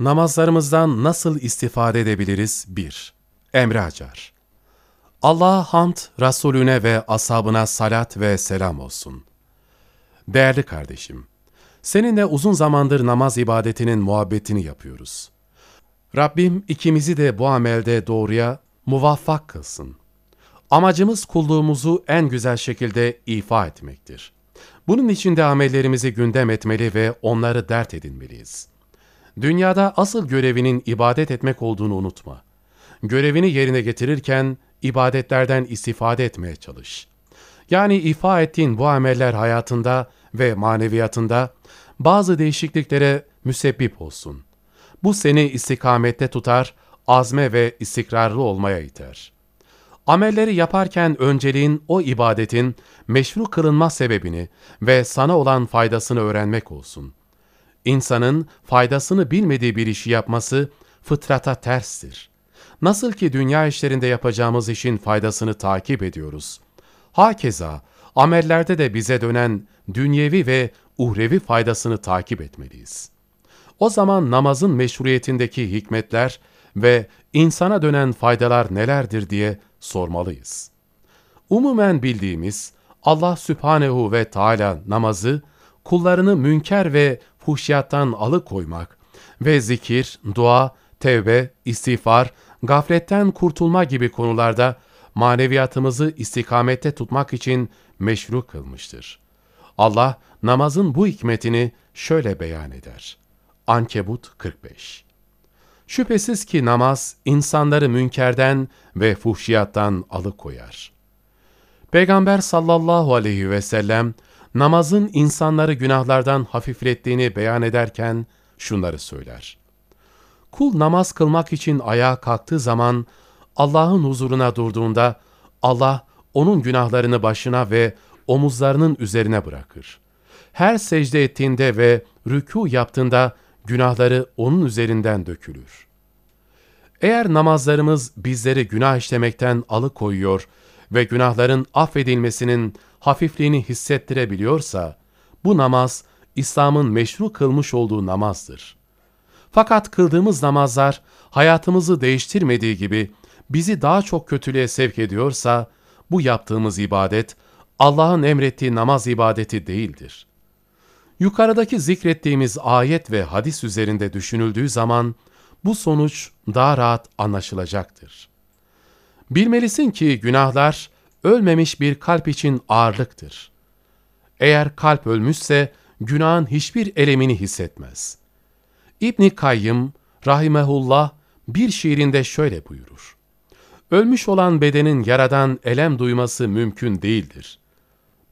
Namazlarımızdan nasıl istifade edebiliriz? 1. Emre Acar Allah'a hamd, Resulüne ve ashabına salat ve selam olsun. Değerli kardeşim, seninle uzun zamandır namaz ibadetinin muhabbetini yapıyoruz. Rabbim ikimizi de bu amelde doğruya muvaffak kılsın. Amacımız kulluğumuzu en güzel şekilde ifa etmektir. Bunun için de amellerimizi gündem etmeli ve onları dert edinmeliyiz. Dünyada asıl görevinin ibadet etmek olduğunu unutma. Görevini yerine getirirken ibadetlerden istifade etmeye çalış. Yani ifa ettiğin bu ameller hayatında ve maneviyatında bazı değişikliklere müsebbip olsun. Bu seni istikamette tutar, azme ve istikrarlı olmaya iter. Amelleri yaparken önceliğin o ibadetin meşru kılınma sebebini ve sana olan faydasını öğrenmek olsun. İnsanın faydasını bilmediği bir işi yapması fıtrata terstir. Nasıl ki dünya işlerinde yapacağımız işin faydasını takip ediyoruz. Hakeza amellerde de bize dönen dünyevi ve uhrevi faydasını takip etmeliyiz. O zaman namazın meşruiyetindeki hikmetler ve insana dönen faydalar nelerdir diye sormalıyız. Umumen bildiğimiz Allah Sübhanehu ve Teala namazı kullarını münker ve fuhşiyattan alıkoymak ve zikir, dua, tevbe, istiğfar, gafletten kurtulma gibi konularda maneviyatımızı istikamette tutmak için meşru kılmıştır. Allah namazın bu hikmetini şöyle beyan eder. Ankebut 45 Şüphesiz ki namaz insanları münkerden ve fuhşiyattan alıkoyar. Peygamber sallallahu aleyhi ve sellem namazın insanları günahlardan hafiflettiğini beyan ederken şunları söyler. Kul namaz kılmak için ayağa kalktığı zaman Allah'ın huzuruna durduğunda Allah onun günahlarını başına ve omuzlarının üzerine bırakır. Her secde ettiğinde ve rükû yaptığında günahları onun üzerinden dökülür. Eğer namazlarımız bizleri günah işlemekten alıkoyuyor ve günahların affedilmesinin hafifliğini hissettirebiliyorsa, bu namaz İslam'ın meşru kılmış olduğu namazdır. Fakat kıldığımız namazlar hayatımızı değiştirmediği gibi bizi daha çok kötülüğe sevk ediyorsa, bu yaptığımız ibadet Allah'ın emrettiği namaz ibadeti değildir. Yukarıdaki zikrettiğimiz ayet ve hadis üzerinde düşünüldüğü zaman bu sonuç daha rahat anlaşılacaktır. Bilmelisin ki günahlar ölmemiş bir kalp için ağırlıktır. Eğer kalp ölmüşse günahın hiçbir elemini hissetmez. İbni Kayyım rahimehullah bir şiirinde şöyle buyurur. Ölmüş olan bedenin yaradan elem duyması mümkün değildir.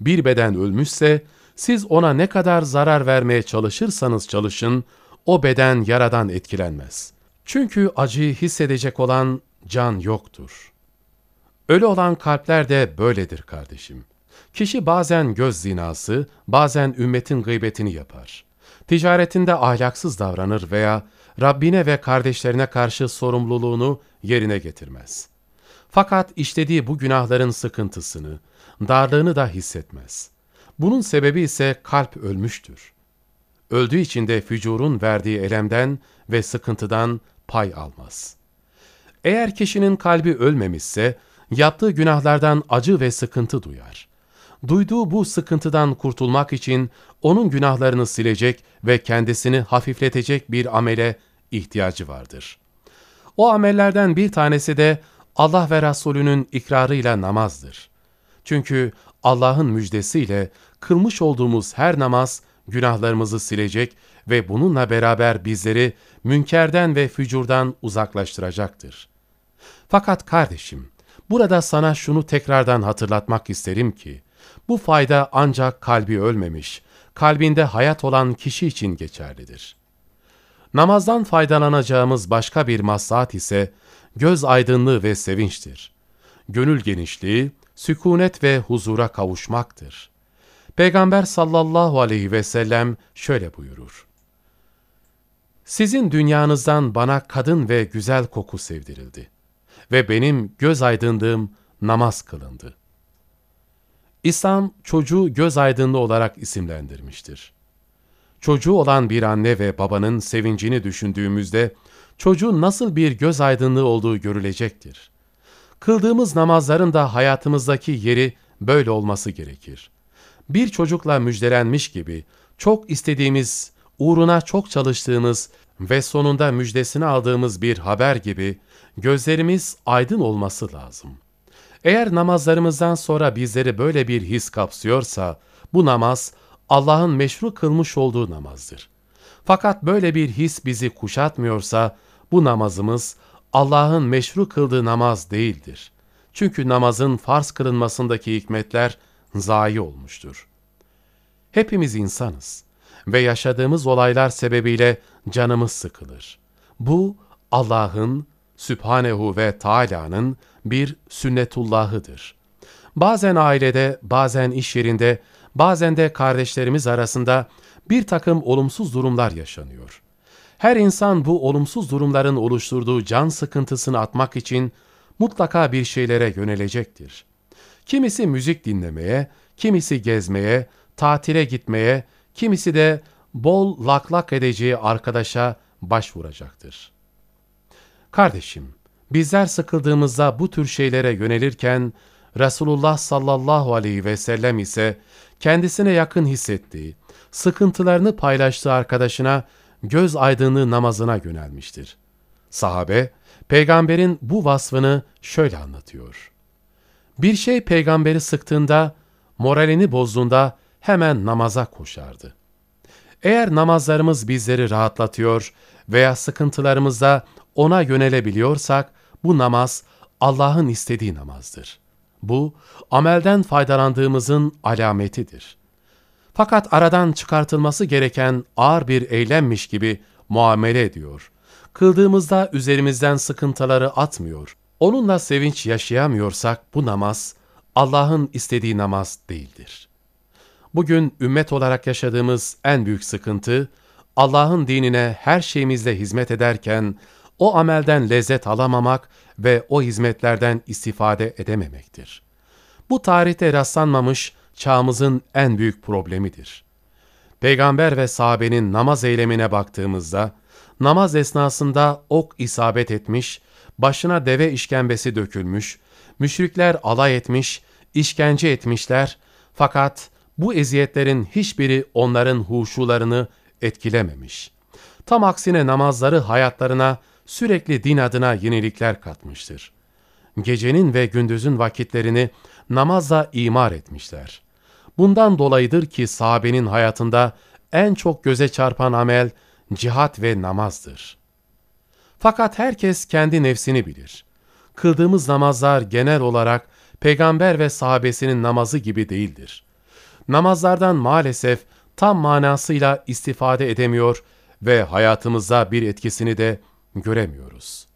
Bir beden ölmüşse siz ona ne kadar zarar vermeye çalışırsanız çalışın, o beden yaradan etkilenmez. Çünkü acıyı hissedecek olan can yoktur. Ölü olan kalpler de böyledir kardeşim. Kişi bazen göz zinası, bazen ümmetin gıybetini yapar. Ticaretinde ahlaksız davranır veya Rabbine ve kardeşlerine karşı sorumluluğunu yerine getirmez. Fakat işlediği bu günahların sıkıntısını, darlığını da hissetmez. Bunun sebebi ise kalp ölmüştür. Öldüğü için de fücurun verdiği elemden ve sıkıntıdan pay almaz. Eğer kişinin kalbi ölmemişse, yaptığı günahlardan acı ve sıkıntı duyar. Duyduğu bu sıkıntıdan kurtulmak için onun günahlarını silecek ve kendisini hafifletecek bir amele ihtiyacı vardır. O amellerden bir tanesi de Allah ve Resulünün ikrarıyla namazdır. Çünkü Allah'ın müjdesiyle kılmış olduğumuz her namaz günahlarımızı silecek ve bununla beraber bizleri münkerden ve fücurdan uzaklaştıracaktır. Fakat kardeşim, burada sana şunu tekrardan hatırlatmak isterim ki, bu fayda ancak kalbi ölmemiş, kalbinde hayat olan kişi için geçerlidir. Namazdan faydalanacağımız başka bir maslahat ise göz aydınlığı ve sevinçtir. Gönül genişliği, sükunet ve huzura kavuşmaktır. Peygamber sallallahu aleyhi ve sellem şöyle buyurur. Sizin dünyanızdan bana kadın ve güzel koku sevdirildi ve benim göz aydınlığım namaz kılındı. İslam çocuğu göz aydınlığı olarak isimlendirmiştir. Çocuğu olan bir anne ve babanın sevincini düşündüğümüzde, çocuğun nasıl bir göz aydınlığı olduğu görülecektir. Kıldığımız namazların da hayatımızdaki yeri böyle olması gerekir. Bir çocukla müjdelenmiş gibi, çok istediğimiz, uğruna çok çalıştığımız ve sonunda müjdesini aldığımız bir haber gibi gözlerimiz aydın olması lazım. Eğer namazlarımızdan sonra bizleri böyle bir his kapsıyorsa, bu namaz Allah'ın meşru kılmış olduğu namazdır. Fakat böyle bir his bizi kuşatmıyorsa, bu namazımız Allah'ın meşru kıldığı namaz değildir. Çünkü namazın farz kılınmasındaki hikmetler zayi olmuştur. Hepimiz insanız ve yaşadığımız olaylar sebebiyle canımız sıkılır. Bu Allah'ın, Sübhanehu ve Teala'nın bir sünnetullahıdır. Bazen ailede, bazen iş yerinde, bazen de kardeşlerimiz arasında bir takım olumsuz durumlar yaşanıyor. Her insan bu olumsuz durumların oluşturduğu can sıkıntısını atmak için mutlaka bir şeylere yönelecektir. Kimisi müzik dinlemeye, kimisi gezmeye, tatile gitmeye, kimisi de bol laklak edeceği arkadaşa başvuracaktır. Kardeşim, bizler sıkıldığımızda bu tür şeylere yönelirken, Resulullah sallallahu aleyhi ve sellem ise kendisine yakın hissettiği, sıkıntılarını paylaştığı arkadaşına göz aydınlığı namazına yönelmiştir. Sahabe, peygamberin bu vasfını şöyle anlatıyor. Bir şey peygamberi sıktığında, moralini bozduğunda hemen namaza koşardı. Eğer namazlarımız bizleri rahatlatıyor veya sıkıntılarımızda ona yönelebiliyorsak, bu namaz Allah'ın istediği namazdır. Bu, amelden faydalandığımızın alametidir. Fakat aradan çıkartılması gereken ağır bir eylemmiş gibi muamele ediyor. Kıldığımızda üzerimizden sıkıntıları atmıyor. Onunla sevinç yaşayamıyorsak bu namaz Allah'ın istediği namaz değildir. Bugün ümmet olarak yaşadığımız en büyük sıkıntı, Allah'ın dinine her şeyimizle hizmet ederken, o amelden lezzet alamamak ve o hizmetlerden istifade edememektir. Bu tarihte rastlanmamış çağımızın en büyük problemidir. Peygamber ve sahabenin namaz eylemine baktığımızda, namaz esnasında ok isabet etmiş, başına deve işkembesi dökülmüş, müşrikler alay etmiş, işkence etmişler fakat bu eziyetlerin hiçbiri onların huşularını etkilememiş. Tam aksine namazları hayatlarına sürekli din adına yenilikler katmıştır. Gecenin ve gündüzün vakitlerini namazla imar etmişler. Bundan dolayıdır ki sahabenin hayatında en çok göze çarpan amel cihat ve namazdır. Fakat herkes kendi nefsini bilir. Kıldığımız namazlar genel olarak peygamber ve sahabesinin namazı gibi değildir. Namazlardan maalesef tam manasıyla istifade edemiyor ve hayatımızda bir etkisini de göremiyoruz.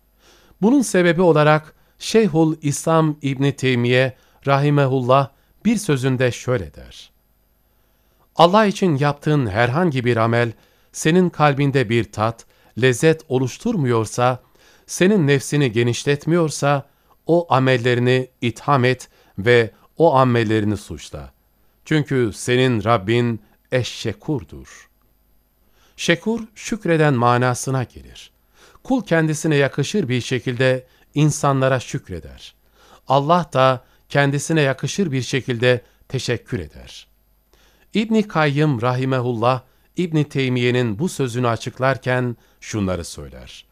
Bunun sebebi olarak Şeyhul İslam İbni Teymiye rahimehullah bir sözünde şöyle der. Allah için yaptığın herhangi bir amel senin kalbinde bir tat, lezzet oluşturmuyorsa, senin nefsini genişletmiyorsa o amellerini itham et ve o amellerini suçla. Çünkü senin Rabbin eşşekurdur. Şekur, şükreden manasına gelir. Kul kendisine yakışır bir şekilde insanlara şükreder. Allah da kendisine yakışır bir şekilde teşekkür eder. İbni Kayyım rahimehullah, İbni Teymiye'nin bu sözünü açıklarken şunları söyler.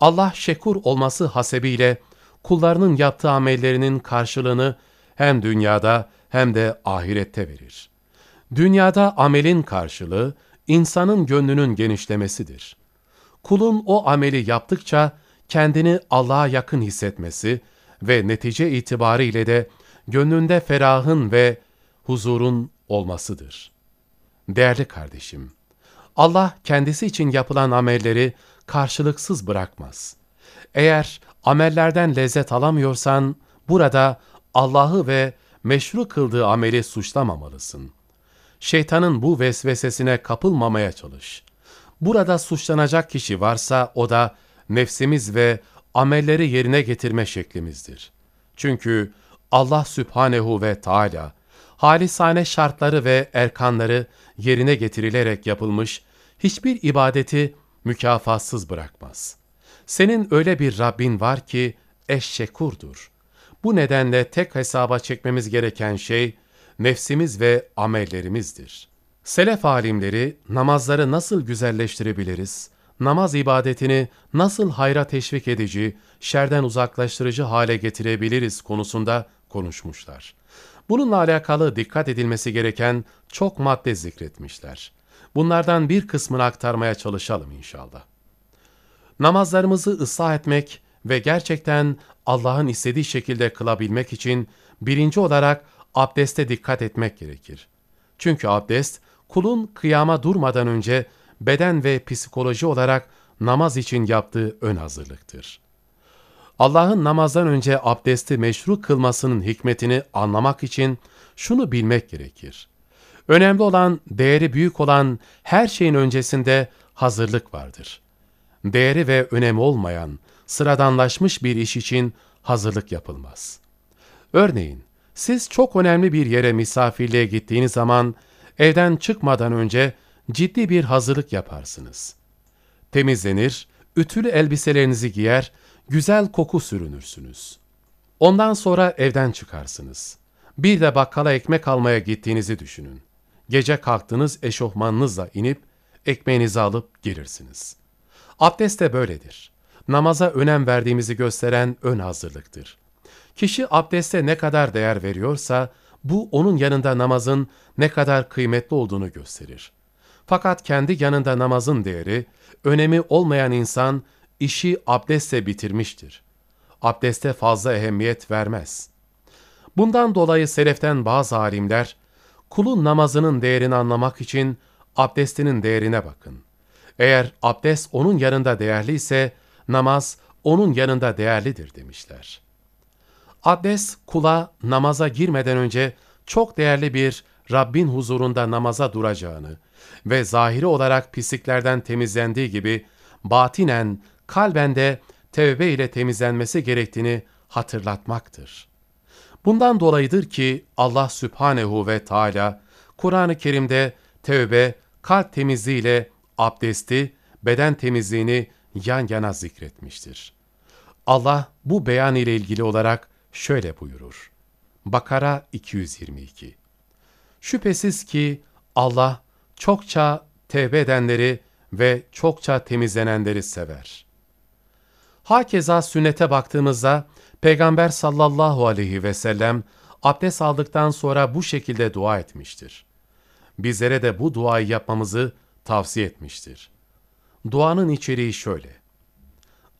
Allah şekur olması hasebiyle kullarının yaptığı amellerinin karşılığını hem dünyada hem de ahirette verir. Dünyada amelin karşılığı insanın gönlünün genişlemesidir. Kulun o ameli yaptıkça kendini Allah'a yakın hissetmesi ve netice itibariyle de gönlünde ferahın ve huzurun olmasıdır. Değerli kardeşim, Allah kendisi için yapılan amelleri karşılıksız bırakmaz. Eğer amellerden lezzet alamıyorsan, burada Allah'ı ve meşru kıldığı ameli suçlamamalısın. Şeytanın bu vesvesesine kapılmamaya çalış. Burada suçlanacak kişi varsa o da nefsimiz ve amelleri yerine getirme şeklimizdir. Çünkü Allah Sübhanehu ve Teala halisane şartları ve erkanları yerine getirilerek yapılmış hiçbir ibadeti mükafatsız bırakmaz. Senin öyle bir Rabbin var ki eşşekurdur. Bu nedenle tek hesaba çekmemiz gereken şey nefsimiz ve amellerimizdir. Selef alimleri namazları nasıl güzelleştirebiliriz, namaz ibadetini nasıl hayra teşvik edici, şerden uzaklaştırıcı hale getirebiliriz konusunda konuşmuşlar. Bununla alakalı dikkat edilmesi gereken çok madde zikretmişler. Bunlardan bir kısmını aktarmaya çalışalım inşallah. Namazlarımızı ıslah etmek ve gerçekten Allah'ın istediği şekilde kılabilmek için birinci olarak abdeste dikkat etmek gerekir. Çünkü abdest, kulun kıyama durmadan önce beden ve psikoloji olarak namaz için yaptığı ön hazırlıktır. Allah'ın namazdan önce abdesti meşru kılmasının hikmetini anlamak için şunu bilmek gerekir. Önemli olan, değeri büyük olan her şeyin öncesinde hazırlık vardır. Değeri ve önemi olmayan, sıradanlaşmış bir iş için hazırlık yapılmaz. Örneğin, siz çok önemli bir yere misafirliğe gittiğiniz zaman evden çıkmadan önce ciddi bir hazırlık yaparsınız. Temizlenir, ütülü elbiselerinizi giyer, güzel koku sürünürsünüz. Ondan sonra evden çıkarsınız. Bir de bakkala ekmek almaya gittiğinizi düşünün. Gece kalktınız eşofmanınızla inip ekmeğinizi alıp girirsiniz. Abdest de böyledir. Namaza önem verdiğimizi gösteren ön hazırlıktır. Kişi abdeste ne kadar değer veriyorsa bu onun yanında namazın ne kadar kıymetli olduğunu gösterir. Fakat kendi yanında namazın değeri, önemi olmayan insan işi abdestle bitirmiştir. Abdeste fazla ehemmiyet vermez. Bundan dolayı seleften bazı alimler, kulun namazının değerini anlamak için abdestinin değerine bakın. Eğer abdest onun yanında değerliyse, namaz onun yanında değerlidir demişler. Abdest kula namaza girmeden önce çok değerli bir Rabbin huzurunda namaza duracağını ve zahiri olarak pisliklerden temizlendiği gibi batinen, kalben de tevbe ile temizlenmesi gerektiğini hatırlatmaktır. Bundan dolayıdır ki Allah Sübhanehu ve Teala Kur'an-ı Kerim'de tevbe, kalp temizliğiyle abdesti, beden temizliğini yan yana zikretmiştir. Allah bu beyan ile ilgili olarak şöyle buyurur. Bakara 222 Şüphesiz ki Allah çokça tevbe edenleri ve çokça temizlenenleri sever. Hakeza sünnete baktığımızda Peygamber sallallahu aleyhi ve sellem abdest aldıktan sonra bu şekilde dua etmiştir. Bizlere de bu duayı yapmamızı tavsiye etmiştir. Duanın içeriği şöyle.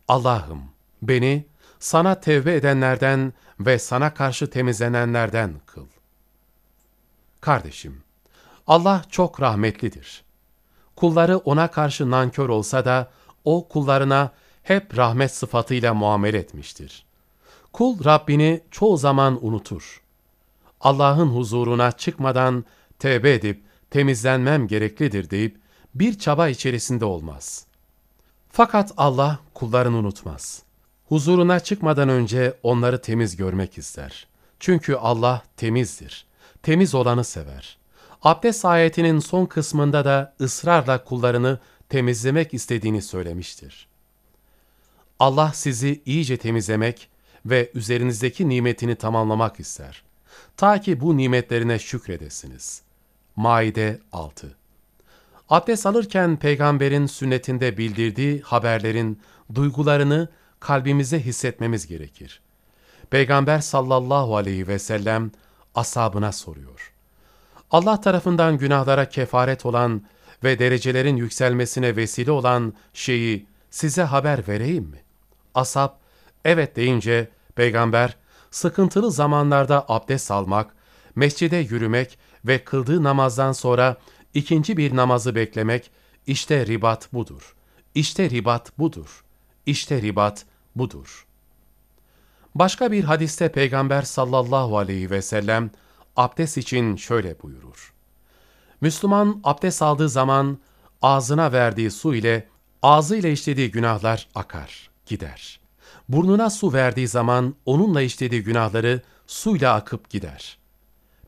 Allah'ım beni sana tevbe edenlerden ve sana karşı temizlenenlerden kıl. Kardeşim, Allah çok rahmetlidir. Kulları ona karşı nankör olsa da o kullarına hep rahmet sıfatıyla muamele etmiştir. Kul Rabbini çoğu zaman unutur. Allah'ın huzuruna çıkmadan tevbe edip temizlenmem gereklidir deyip bir çaba içerisinde olmaz. Fakat Allah kullarını unutmaz. Huzuruna çıkmadan önce onları temiz görmek ister. Çünkü Allah temizdir. Temiz olanı sever. Abdest ayetinin son kısmında da ısrarla kullarını temizlemek istediğini söylemiştir. Allah sizi iyice temizlemek ve üzerinizdeki nimetini tamamlamak ister. Ta ki bu nimetlerine şükredesiniz. Maide 6 Abdest alırken peygamberin sünnetinde bildirdiği haberlerin duygularını kalbimize hissetmemiz gerekir. Peygamber sallallahu aleyhi ve sellem asabına soruyor. Allah tarafından günahlara kefaret olan ve derecelerin yükselmesine vesile olan şeyi size haber vereyim mi? Asap, evet deyince peygamber sıkıntılı zamanlarda abdest almak, mescide yürümek ve kıldığı namazdan sonra ikinci bir namazı beklemek, işte ribat budur. İşte ribat budur. İşte ribat budur. Başka bir hadiste Peygamber sallallahu aleyhi ve sellem abdest için şöyle buyurur. Müslüman abdest aldığı zaman ağzına verdiği su ile ağzıyla işlediği günahlar akar, gider. Burnuna su verdiği zaman onunla işlediği günahları suyla akıp gider.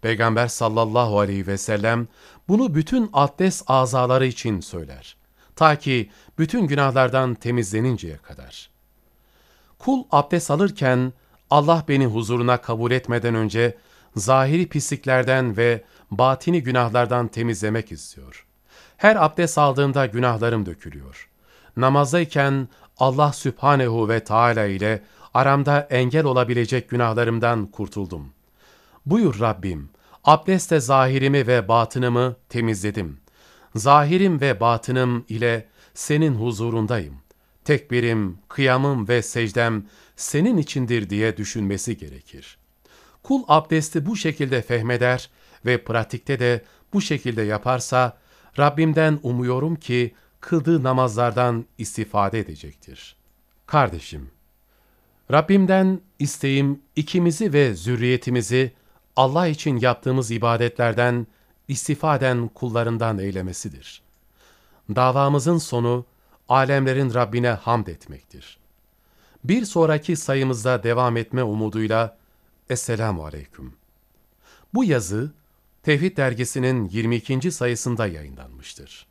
Peygamber sallallahu aleyhi ve sellem bunu bütün abdest azaları için söyler. Ta ki bütün günahlardan temizleninceye kadar. Kul abdest alırken Allah beni huzuruna kabul etmeden önce zahiri pisliklerden ve batini günahlardan temizlemek istiyor. Her abdest aldığımda günahlarım dökülüyor. Namazdayken Allah Sübhanehu ve Teala ile aramda engel olabilecek günahlarımdan kurtuldum. Buyur Rabbim, abdestle zahirimi ve batınımı temizledim. Zahirim ve batınım ile senin huzurundayım. Tekbirim, kıyamım ve secdem senin içindir diye düşünmesi gerekir. Kul abdesti bu şekilde fehmeder ve pratikte de bu şekilde yaparsa, Rabbimden umuyorum ki kıldığı namazlardan istifade edecektir. Kardeşim, Rabbimden isteğim ikimizi ve zürriyetimizi Allah için yaptığımız ibadetlerden istifaden kullarından eylemesidir. Davamızın sonu alemlerin Rabbine hamd etmektir. Bir sonraki sayımızda devam etme umuduyla Esselamu Aleyküm. Bu yazı Tevhid dergisinin 22. sayısında yayınlanmıştır.